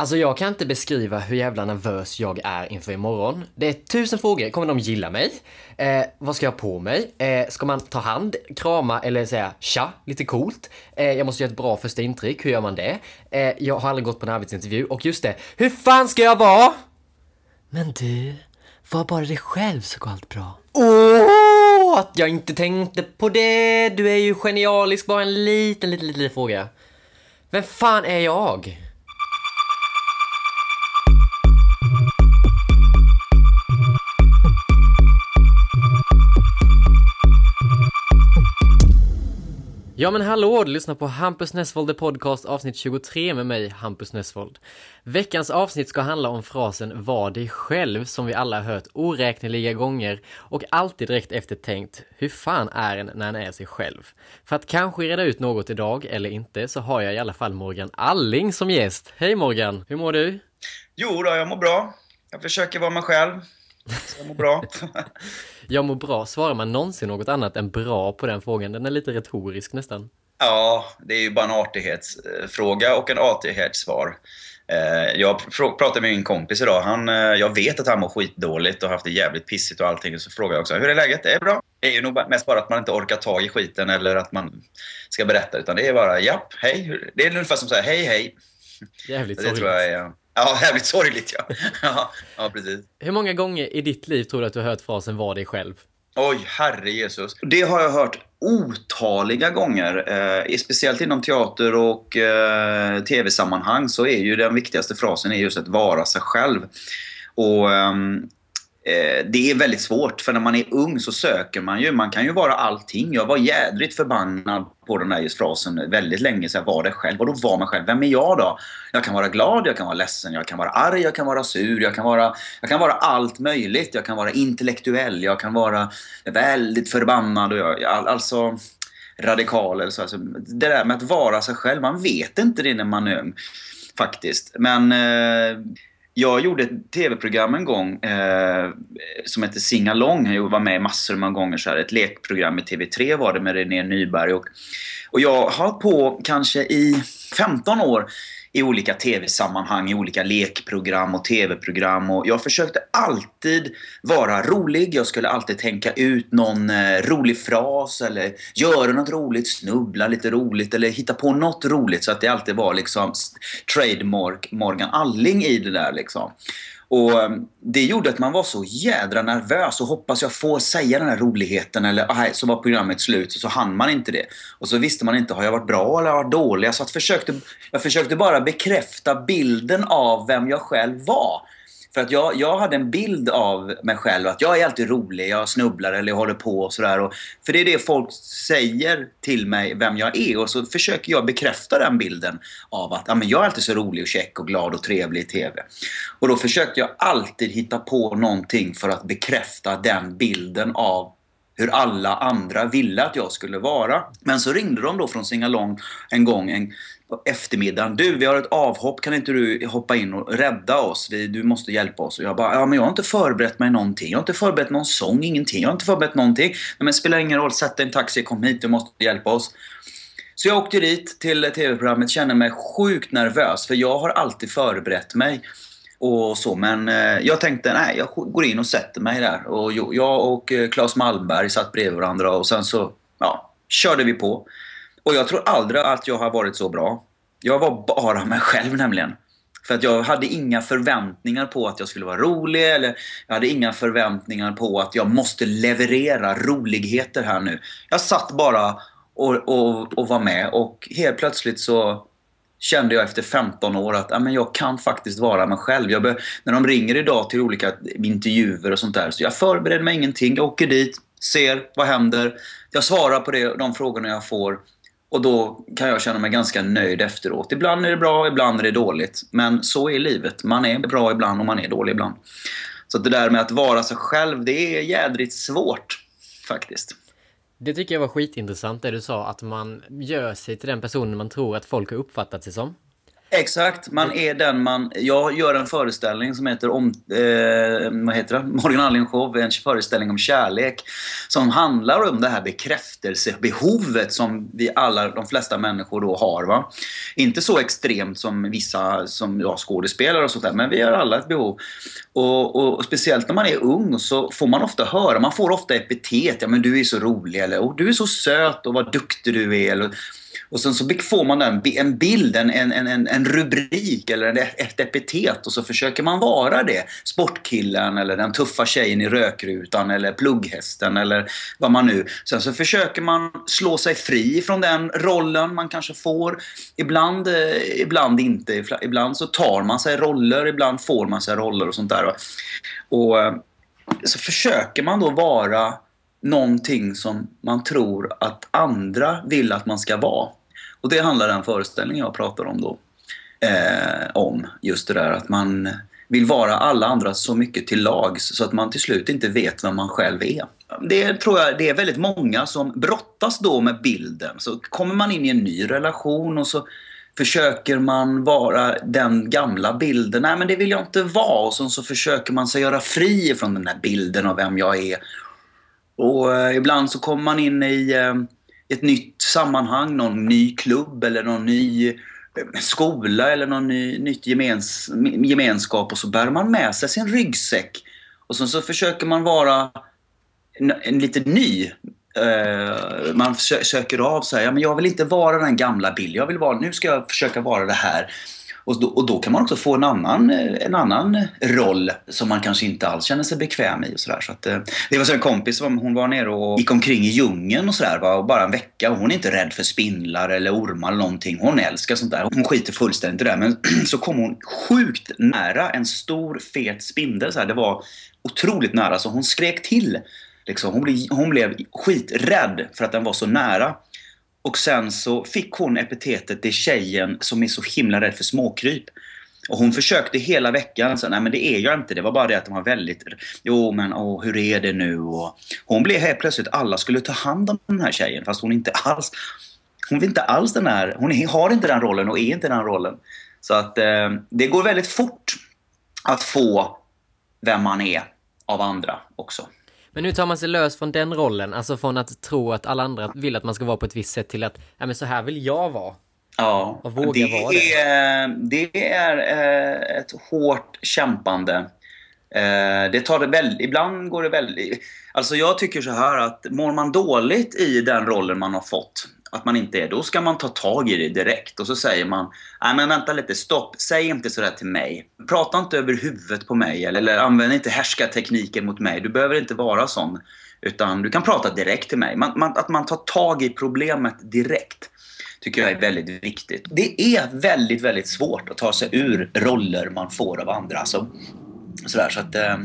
Alltså jag kan inte beskriva hur jävla nervös jag är inför imorgon. Det är tusen frågor. Kommer de gilla mig? Eh, vad ska jag ha på mig? Eh, ska man ta hand, krama eller säga tja, lite coolt? Eh, jag måste göra ett bra första intryck. Hur gör man det? Eh, jag har aldrig gått på en arbetsintervju. Och just det, hur fan ska jag vara? Men du, var bara dig själv så går allt bra. Åh, att jag inte tänkte på det! Du är ju genialisk. Bara en liten, liten, liten fråga. Vem fan är jag? Ja men hallå, du lyssnar på Hampus Nessvold The Podcast avsnitt 23 med mig, Hampus Nessvold. Veckans avsnitt ska handla om frasen “var dig själv” som vi alla har hört oräkneliga gånger och alltid direkt efter tänkt “hur fan är en när en är sig själv?” För att kanske reda ut något idag, eller inte, så har jag i alla fall Morgan Alling som gäst. Hej Morgan, hur mår du? Jo då, jag mår bra. Jag försöker vara mig själv. Så jag mår bra. jag mår bra. Svarar man någonsin något annat än bra på den frågan? Den är lite retorisk nästan. Ja, det är ju bara en artighetsfråga och en artighetssvar. Eh, jag pratade med min kompis idag. Han, eh, jag vet att han mår skitdåligt och haft det jävligt pissigt och allting. Så frågade jag också, hur är läget? Det är bra. Det är ju nog mest bara att man inte orkar ta i skiten eller att man ska berätta. Utan det är bara, japp, hej. Det är ungefär som så här, hej, hej. Jävligt sorgligt. tror jag är, Ja, jävligt sorgligt ja. ja. Ja, precis. Hur många gånger i ditt liv tror du att du har hört frasen var dig själv? Oj, herre Jesus. Det har jag hört otaliga gånger. Eh, speciellt inom teater och eh, tv-sammanhang så är ju den viktigaste frasen är just att vara sig själv. Och ehm, Eh, Eh, det är väldigt svårt för när man är ung så söker man ju. Man kan ju vara allting. Jag var jädrigt förbannad på den där just frasen väldigt länge. Så jag var det själv. Och då var man själv. Vem är jag då? Jag kan vara glad, jag kan vara ledsen, jag kan vara arg, jag kan vara sur, jag kan vara, jag kan vara allt möjligt. Jag kan vara intellektuell, jag kan vara väldigt förbannad. Och jag, alltså radikal eller så. Alltså, det där med att vara sig själv, man vet inte det när man är ung. Faktiskt. Men eh, jag gjorde ett tv-program en gång eh, som hette Singalong. Jag var med massor av gånger. Så här. Ett lekprogram i TV3 var det med René Nyberg. Och, och jag har på kanske i 15 år i olika tv-sammanhang, i olika lekprogram och tv-program. Och jag försökte alltid vara rolig. Jag skulle alltid tänka ut någon eh, rolig fras eller göra något roligt, snubbla lite roligt eller hitta på något roligt så att det alltid var liksom trademark Morgan Alling i det där liksom. Och eh, Det gjorde att man var så jädra nervös och hoppas jag får säga den här roligheten eller ah, aj, så var programmet slut så hann man inte det. Och så visste man inte, har jag varit bra eller har jag varit dålig? Så att försökte, jag försökte bara bekräfta bilden av vem jag själv var. För att jag, jag hade en bild av mig själv att jag är alltid rolig, jag snubblar eller jag håller på och sådär. För det är det folk säger till mig vem jag är och så försöker jag bekräfta den bilden av att ja, men jag är alltid så rolig och check och glad och trevlig i TV. Och då försökte jag alltid hitta på någonting för att bekräfta den bilden av hur alla andra ville att jag skulle vara. Men så ringde de då från Singalong en gång en, på eftermiddagen. Du, vi har ett avhopp. Kan inte du hoppa in och rädda oss? Vi, du måste hjälpa oss. Och jag bara, ja men jag har inte förberett mig någonting. Jag har inte förberett någon sång, ingenting. Jag har inte förberett någonting. Nej Men spelar ingen roll. Sätt dig i en taxi, kom hit, du måste hjälpa oss. Så jag åkte dit till tv-programmet, kände mig sjukt nervös. För jag har alltid förberett mig och så. Men eh, jag tänkte, nej, jag går in och sätter mig där. Och jag och eh, Claes Malmberg satt bredvid varandra och sen så, ja, körde vi på. Och jag tror aldrig att jag har varit så bra. Jag var bara mig själv nämligen. För att jag hade inga förväntningar på att jag skulle vara rolig eller jag hade inga förväntningar på att jag måste leverera roligheter här nu. Jag satt bara och, och, och var med och helt plötsligt så kände jag efter 15 år att ja, men jag kan faktiskt vara mig själv. Jag när de ringer idag till olika intervjuer och sånt där, så jag förbereder mig ingenting. Jag åker dit, ser vad händer. Jag svarar på det, de frågorna jag får. Och då kan jag känna mig ganska nöjd efteråt. Ibland är det bra, ibland är det dåligt. Men så är livet. Man är bra ibland och man är dålig ibland. Så det där med att vara sig själv, det är jädrigt svårt faktiskt. Det tycker jag var skitintressant det du sa, att man gör sig till den personen man tror att folk har uppfattat sig som. Exakt, man är den man... Jag gör en föreställning som heter om... Eh, vad heter det? Morgan Alling Show, en föreställning om kärlek. Som handlar om det här bekräftelsebehovet som vi alla, de flesta människor då har. Va? Inte så extremt som vissa som ja, skådespelare och sånt där, men vi har alla ett behov. Och, och, och, speciellt när man är ung så får man ofta höra, man får ofta epitet. Ja men du är så rolig eller du är så söt och vad duktig du är. Eller, och sen så får man en, en bild, en, en, en, rubrik eller ett epitet och så försöker man vara det. Sportkillen eller den tuffa tjejen i rökrutan eller plugghästen eller vad man nu... Sen så försöker man slå sig fri från den rollen man kanske får. Ibland, eh, ibland inte. Ibland så tar man sig roller, ibland får man sig roller och sånt där. Och eh, så försöker man då vara någonting som man tror att andra vill att man ska vara. Och det handlar den föreställningen jag pratar om då. Eh, om just det där att man vill vara alla andra så mycket till lags så att man till slut inte vet vem man själv är. Det tror jag det är väldigt många som brottas då med bilden. Så kommer man in i en ny relation och så försöker man vara den gamla bilden. Nej, men det vill jag inte vara. Och så, så försöker man sig göra fri från den här bilden av vem jag är. Och eh, ibland så kommer man in i eh, ett nytt sammanhang, någon ny klubb eller någon ny eh, skola eller någon ny, nytt gemens, gemenskap och så bär man med sig sin ryggsäck. Och så, så försöker man vara en, en lite ny. Uh, man söker av sig. Ja, men jag vill inte vara den gamla Bill. Jag vill vara, nu ska jag försöka vara det här. Och då, och då, kan man också få en annan, en annan roll som man kanske inte alls känner sig bekväm i. Och så där. Så att, eh, det var så en kompis som hon var nere och gick omkring i djungeln och sådär. Bara en vecka. Hon är inte rädd för spindlar eller ormar eller någonting. Hon älskar sånt där. Hon skiter fullständigt i det. Men så kom hon sjukt nära en stor fet spindel. Så här. Det var otroligt nära. Så hon skrek till. Liksom. Hon, blev, hon blev skiträdd för att den var så nära. Och sen så fick hon epitetet det är tjejen som är så himla rädd för småkryp. Och hon försökte hela veckan, så, nej men det är jag inte, det var bara det att de var väldigt, jo men åh, hur är det nu? Och hon blev helt plötsligt, alla skulle ta hand om den här tjejen fast hon inte alls, hon vill inte alls den här, hon har inte den rollen och är inte den rollen. Så att eh, det går väldigt fort att få vem man är av andra också. Men hur tar man sig lös från den rollen? Alltså från att tro att alla andra vill att man ska vara på ett visst sätt till att, ja men så här vill jag vara. Ja, och våga det vara det. Är, det är eh, ett hårt kämpande. Eh, det tar det väldigt, ibland går det väldigt... Alltså jag tycker så här att mår man dåligt i den rollen man har fått, att man inte är, då ska man ta tag i det direkt. Och så säger man, nej men vänta lite, stopp, säg inte sådär till mig. Prata inte över huvudet på mig eller, eller använd inte härskartekniker mot mig. Du behöver inte vara sån. Utan du kan prata direkt till mig. Man, man, att man tar tag i problemet direkt tycker jag är väldigt viktigt. Det är väldigt, väldigt svårt att ta sig ur roller man får av andra. Så, sådär, så att, Eh,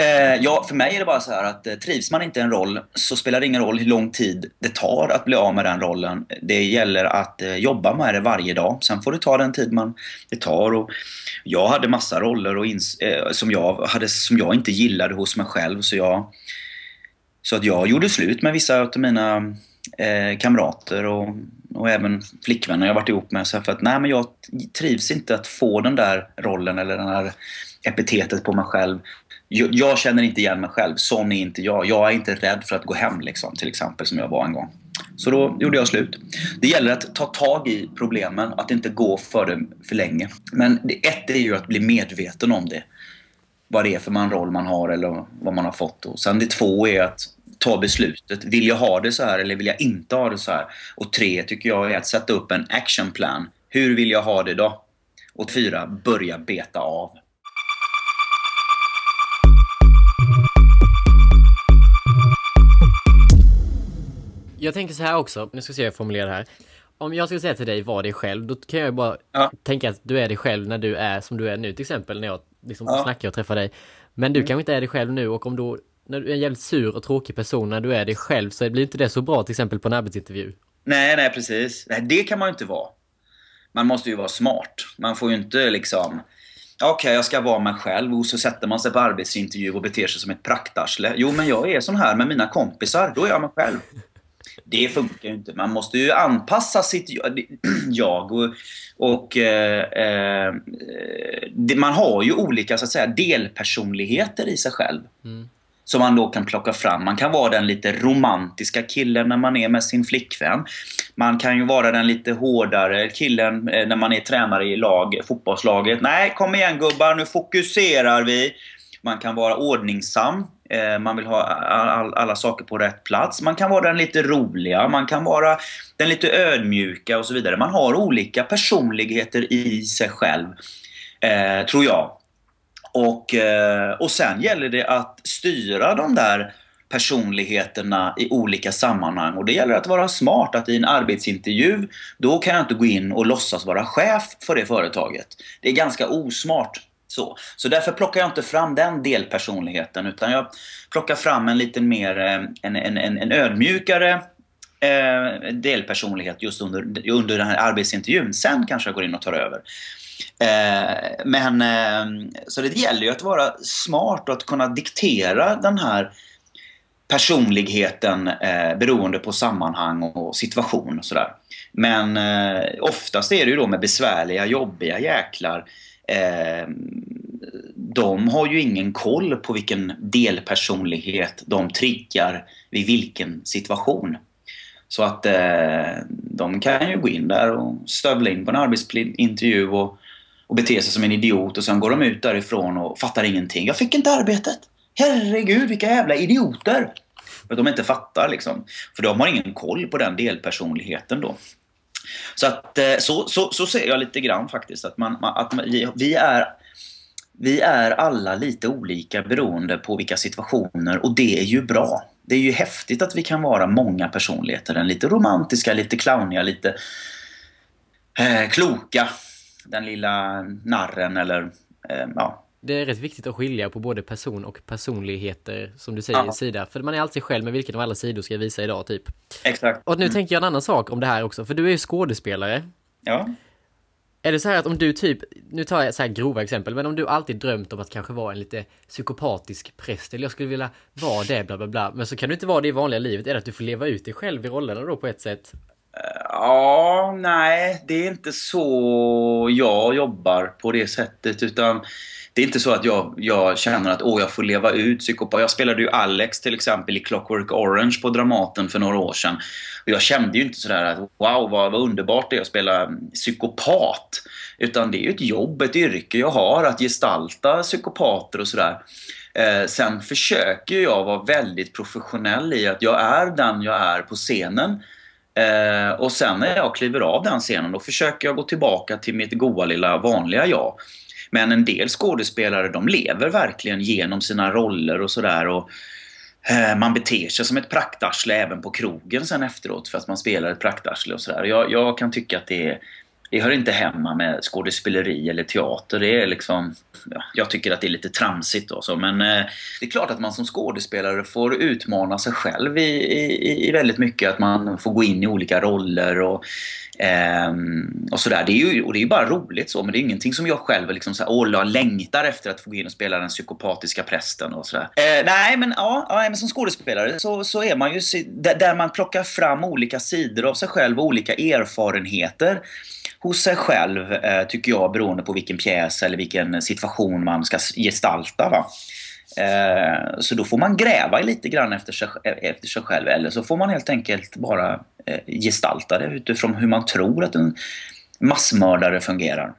Eh, ja, för mig är det bara så här att eh, trivs man inte i en roll så spelar det ingen roll hur lång tid det tar att bli av med den rollen. Det gäller att eh, jobba med det varje dag. Sen får det ta den tid man det tar. Och jag hade massa roller och eh, som, jag hade, som jag inte gillade hos mig själv. Så, jag, så att jag gjorde slut med vissa av mina eh, kamrater och, och även flickvänner jag varit ihop med. Så för att nej, men jag trivs inte att få den där rollen eller den där epitetet på mig själv jag, känner inte igen mig själv. Sån är inte jag. Jag är inte rädd för att gå hem liksom, till exempel som jag var en gång. Så då gjorde jag slut. Det gäller att ta tag i problemen, att inte gå för det för länge. Men det ett är ju att bli medveten om det. Vad det är för man roll man har eller vad man har fått. Och sen det två är att ta beslutet. Vill jag ha det så här eller vill jag inte ha det så här? Och tre tycker jag är att sätta upp en actionplan. Hur vill jag ha det då? Och fyra, börja beta av. Jag tänker så här också, nu ska vi se hur jag formulerar det här. Om jag skulle säga till dig, var dig själv, då kan jag ju bara ja. tänka att du är dig själv när du är som du är nu till exempel, när jag liksom ja. snackar och träffar dig. Men du mm. kanske inte är dig själv nu och om du, när du är en jävligt sur och tråkig person, när du är dig själv så blir inte det så bra till exempel på en arbetsintervju. Nej, nej precis. Nej, det kan man ju inte vara. Man måste ju vara smart. Man får ju inte liksom Okej, okay, jag ska vara mig själv och så sätter man sig på arbetsintervju och beter sig som ett praktarsle. Jo, men jag är sån här med mina kompisar. Då är jag mig själv. Det funkar ju inte. Man måste ju anpassa sitt jag. Och, och eh, eh, det, man har ju olika så att säga, delpersonligheter i sig själv. Mm. Som man då kan plocka fram. Man kan vara den lite romantiska killen när man är med sin flickvän. Man kan ju vara den lite hårdare killen eh, när man är tränare i lag, fotbollslaget. Nej, kom igen gubbar, nu fokuserar vi. Man kan vara ordningsam. Eh, man vill ha alla saker på rätt plats. Man kan vara den lite roliga, man kan vara den lite ödmjuka och så vidare. Man har olika personligheter i sig själv, eh, tror jag. Och, eh, och sen gäller det att styra de där personligheterna i olika sammanhang. Och det gäller att vara smart, att i en arbetsintervju, då kan jag inte gå in och låtsas vara chef för det företaget. Det är ganska osmart. Så. så därför plockar jag inte fram den delpersonligheten utan jag plockar fram en lite mer eh, en, en, en, en ödmjukare eh, delpersonlighet just under, under den här arbetsintervjun. Sen kanske jag går in och tar över. Eh, men eh, så det gäller ju att vara smart och att kunna diktera den här personligheten eh, beroende på sammanhang och situation och sådär. Men eh, oftast är det ju då med besvärliga, jobbiga jäklar eh, de har ju ingen koll på vilken delpersonlighet de triggar vid vilken situation. Så att eh, de kan ju gå in där och stövla in på en arbetsintervju och, och bete sig som en idiot och sen går de ut därifrån och fattar ingenting. Jag fick inte arbetet! Herregud, vilka jävla idioter! För de inte fattar liksom. För de har ingen koll på den delpersonligheten då. Så, att, eh, så, så, så ser jag lite grann faktiskt att, man, att vi, vi, är, vi är alla lite olika beroende på vilka situationer och det är ju bra. Det är ju häftigt att vi kan vara många personligheter. Den lite romantiska, lite clowniga, lite eh, kloka. Den lilla narren eller eh, ja, det är rätt viktigt att skilja på både person och personligheter, som du säger, ja. sida. För man är alltid själv med vilken av alla sidor ska jag visa idag, typ. Exakt. Och nu mm. tänker jag en annan sak om det här också, för du är ju skådespelare. Ja. Är det så här att om du typ, nu tar jag så här grova exempel, men om du alltid drömt om att kanske vara en lite psykopatisk präst, eller jag skulle vilja vara det, bla bla bla, men så kan du inte vara det i vanliga livet, är det att du får leva ut dig själv i rollerna då på ett sätt? Ja, nej, det är inte så jag jobbar på det sättet, utan det är inte så att jag, jag känner att åh, jag får leva ut psykopat. Jag spelade ju Alex till exempel i Clockwork Orange på Dramaten för några år sedan. Och jag kände ju inte sådär att wow, vad, vad underbart det är att spela psykopat. Utan det är ju ett jobb, ett yrke jag har att gestalta psykopater och sådär. Eh, sen försöker jag vara väldigt professionell i att jag är den jag är på scenen. Eh, och sen när jag kliver av den scenen då försöker jag gå tillbaka till mitt goa lilla vanliga jag. Men en del skådespelare de lever verkligen genom sina roller och sådär. eh, man beter sig som ett praktarsle även på krogen sen efteråt för att man spelar ett praktarsle och sådär. Jag, jag kan tycka att det är det hör inte hemma med skådespeleri eller teater. Det är liksom, ja, jag tycker att det är lite tramsigt. Då, så. Men eh, det är klart att man som skådespelare får utmana sig själv i, i, i väldigt mycket. Att man får gå in i olika roller och, eh, och sådär. Det är ju och det är bara roligt så, men det är ingenting som jag själv liksom så här, åh, längtar efter att få gå in och spela den psykopatiska prästen och sådär. Eh, nej, men, ja, ja, men som skådespelare så, så är man ju där man plockar fram olika sidor av sig själv och olika erfarenheter hos sig själv, eh, tycker jag, beroende på vilken pjäs eller vilken situation man ska gestalta. Va? Eh, så då får man gräva lite grann efter sig, eh, efter sig själv eller så får man helt enkelt bara eh, gestalta det utifrån hur man tror att en massmördare fungerar.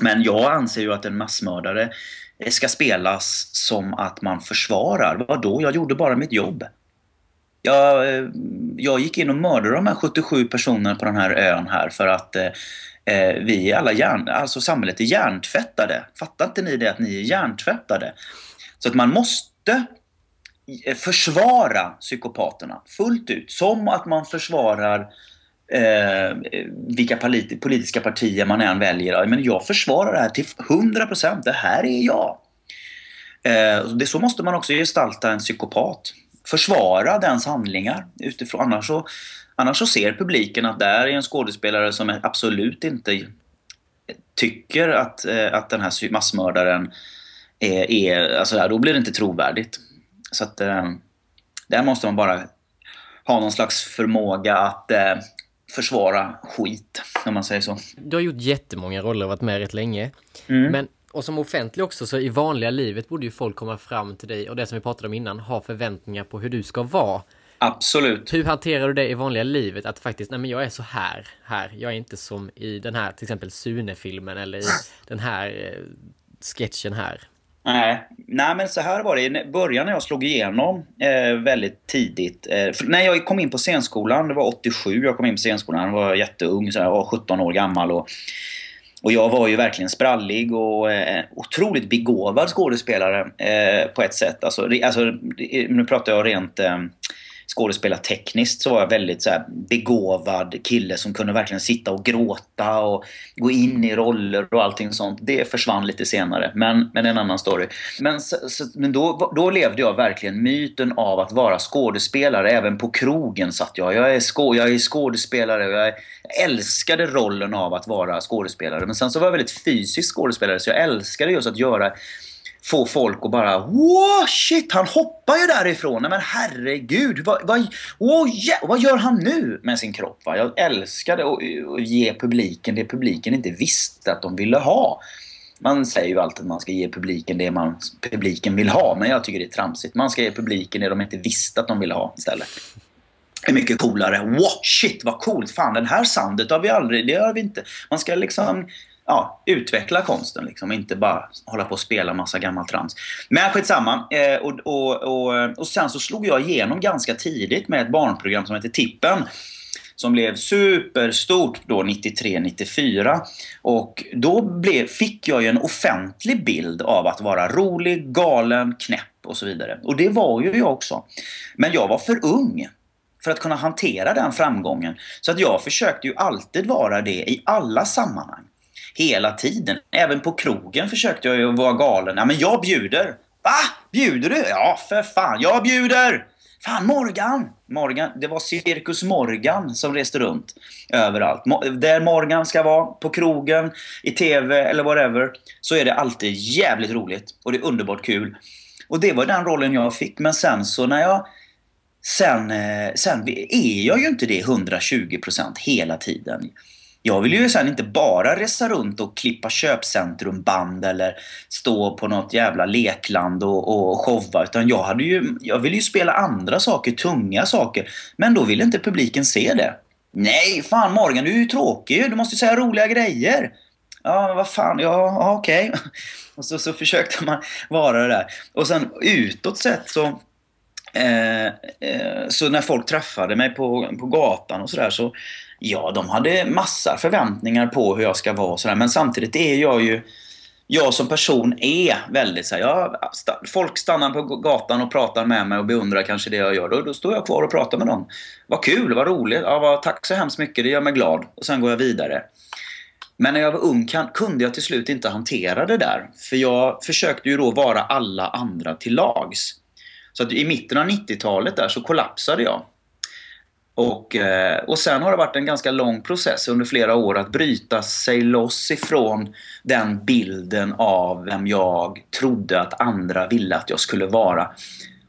Men jag anser ju att en massmördare eh, ska spelas som att man försvarar. Vadå? Jag gjorde bara mitt jobb. Jag, eh, jag gick in och mördade de här 77 personerna på den här ön här för att eh, eh, vi är alla hjärn, alltså samhället är hjärntvättade. Fattar inte ni det att ni är hjärntvättade? Så att man måste eh, försvara psykopaterna fullt ut. Som att man försvarar eh, vilka politiska partier man än väljer. Men jag försvarar det här till 100%. Det här är jag. Eh, det, så måste man också gestalta en psykopat försvara dens handlingar utifrån. Annars så, annars så ser publiken att där är en skådespelare som absolut inte tycker att, eh, att den här massmördaren är, är alltså då blir det inte trovärdigt. Så att eh, där måste man bara ha någon slags förmåga att eh, försvara skit, om man säger så. Du har gjort jättemånga roller och varit med rätt länge. Mm. Men, och som offentlig också, så i vanliga livet borde ju folk komma fram till dig och det som vi pratade om innan, ha förväntningar på hur du ska vara. Absolut. Hur hanterar du det i vanliga livet? Att faktiskt, nej men jag är så här, här. Jag är inte som i den här, till exempel Sune-filmen eller i den här eh, sketchen här. Nej, nej, men så här var det i början när jag slog igenom eh, väldigt tidigt. Eh, när jag kom in på scenskolan, det var 87 jag kom in på scenskolan, jag var jätteung, så jag var 17 år gammal. Och, och jag var ju verkligen sprallig och eh, otroligt begåvad skådespelare eh, på ett sätt. Alltså, alltså, nu pratar jag rent eh, skådespela tekniskt så var jag väldigt så här, begåvad kille som kunde verkligen sitta och gråta och gå in i roller och allting sånt. Det försvann lite senare, men, men en annan story. Men, så, så, men då, då levde jag verkligen myten av att vara skådespelare. Även på krogen satt jag. Jag är, skå, jag är skådespelare och jag, är, jag älskade rollen av att vara skådespelare. Men sen så var jag väldigt fysisk skådespelare så jag älskade just att göra få folk att bara wow, shit, han hoppar ju därifrån. Nej, men herregud, vad, vad, wow, yeah, vad gör han nu med sin kropp? Va? Jag älskade att, att ge publiken det publiken inte visste att de ville ha. Man säger ju alltid att man ska ge publiken det man, publiken vill ha, men jag tycker det är tramsigt. Man ska ge publiken det de inte visste att de ville ha istället. Det är mycket coolare. Wow, shit vad coolt! Fan, den här soundet har vi aldrig, det har vi inte. Man ska liksom ja, utveckla konsten liksom, och inte bara hålla på och spela massa gammal trams. Men skitsamma. Eh, och, och, och, och sen så slog jag igenom ganska tidigt med ett barnprogram som heter Tippen som blev superstort då 93-94. Och då blev, fick jag ju en offentlig bild av att vara rolig, galen, knäpp och så vidare. Och det var ju jag också. Men jag var för ung för att kunna hantera den framgången. Så att jag försökte ju alltid vara det i alla sammanhang hela tiden. Även på krogen försökte jag ju vara galen. Ja, men jag bjuder. Va? Bjuder du? Ja, för fan. Jag bjuder! Fan, Morgan! Morgan, det var Cirkus Morgan som reste runt överallt. Där Morgan ska vara, på krogen, i TV eller whatever, så är det alltid jävligt roligt. Och det är underbart kul. Och det var den rollen jag fick. Men sen så när jag... Sen, eh, sen är jag ju inte det 120% hela tiden. Jag vill ju sen inte bara resa runt och klippa köpcentrumband eller stå på något jävla lekland och, och showa. Utan jag, hade ju, jag vill ju spela andra saker, tunga saker. Men då vill inte publiken se det. Nej, fan Morgan, du är ju tråkig Du måste ju säga roliga grejer. Ja, vad fan, ja, okej. Okay. Och så, så försökte man vara det där. Och sen utåt sett så Eh, eh, så när folk träffade mig på, på gatan och sådär så Ja, de hade massa förväntningar på hur jag ska vara och sådär. Men samtidigt är jag ju... Jag som person är väldigt såhär, jag, folk stannar på gatan och pratar med mig och beundrar kanske det jag gör. Då, då står jag kvar och pratar med dem. Vad kul, vad roligt, ja, vad, tack så hemskt mycket, det gör mig glad. Och sen går jag vidare. Men när jag var ung kan, kunde jag till slut inte hantera det där. För jag försökte ju då vara alla andra till lags. Så att i mitten av 90-talet där så kollapsade jag. Och, eh, och sen har det varit en ganska lång process under flera år att bryta sig loss ifrån den bilden av vem jag trodde att andra ville att jag skulle vara.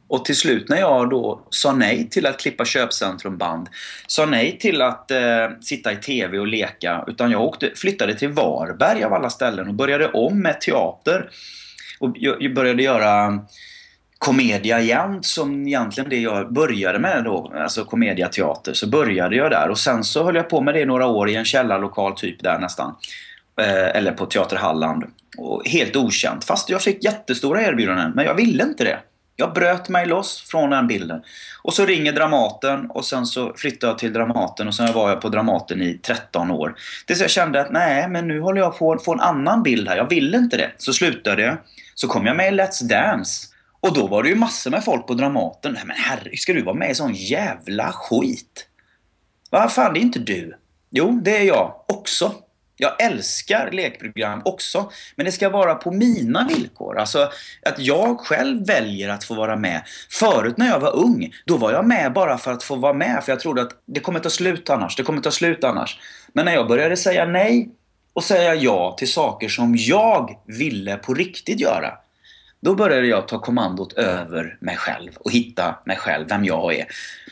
Och till slut när jag då sa nej till att klippa köpcentrumband, sa nej till att eh, sitta i TV och leka, utan jag åkte, flyttade till Varberg av alla ställen och började om med teater. Och jag började göra Komedia igen som egentligen det jag började med då, alltså komediateater, så började jag där och sen så höll jag på med det några år i en källarlokal typ där nästan. Eh, eller på Teater Halland. Och helt okänt, fast jag fick jättestora erbjudanden, men jag ville inte det. Jag bröt mig loss från den bilden. Och så ringer Dramaten och sen så flyttade jag till Dramaten och sen var jag på Dramaten i 13 år. Tills jag kände att nej, men nu håller jag på att få en annan bild här. Jag vill inte det. Så slutade jag. Så kom jag med i Let's Dance. Och då var det ju massor med folk på Dramaten. Nej men herre, ska du vara med i sån jävla skit? Vad fan, det är inte du. Jo, det är jag också. Jag älskar lekprogram också, men det ska vara på mina villkor. Alltså att jag själv väljer att få vara med. Förut när jag var ung, då var jag med bara för att få vara med. För jag trodde att det kommer ta slut annars, det kommer ta slut annars. Men när jag började säga nej och säga ja till saker som jag ville på riktigt göra då började jag ta kommandot över mig själv och hitta mig själv, vem jag är.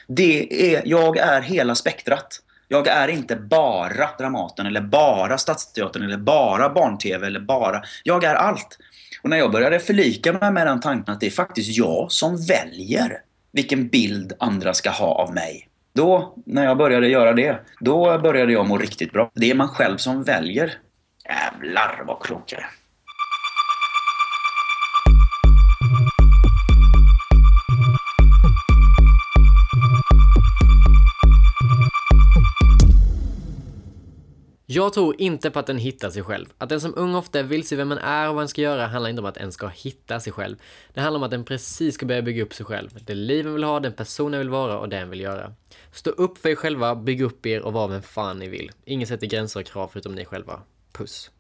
Det är jag är hela spektrat. Jag är inte bara Dramaten eller bara Stadsteatern eller bara barn-tv eller bara... Jag är allt. Och när jag började förlika mig med den tanken att det är faktiskt jag som väljer vilken bild andra ska ha av mig. Då, när jag började göra det, då började jag må riktigt bra. Det är man själv som väljer. Jävlar vad klok jag är. Jag tror inte på att en hittar sig själv. Att den som ung ofta är vilse vem man är och vad en ska göra handlar inte om att en ska hitta sig själv. Det handlar om att en precis ska börja bygga upp sig själv. Det liv en vill ha, den person en vill vara och det en vill göra. Stå upp för er själva, bygg upp er och var vem fan ni vill. Ingen sätter gränser och krav förutom ni själva. Puss.